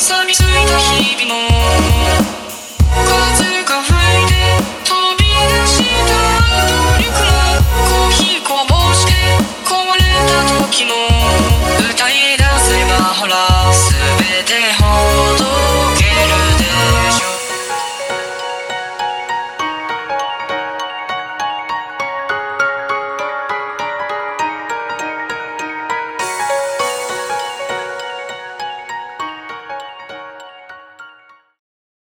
風が吹いて飛び出した努力もコーヒーこぼして壊れたときの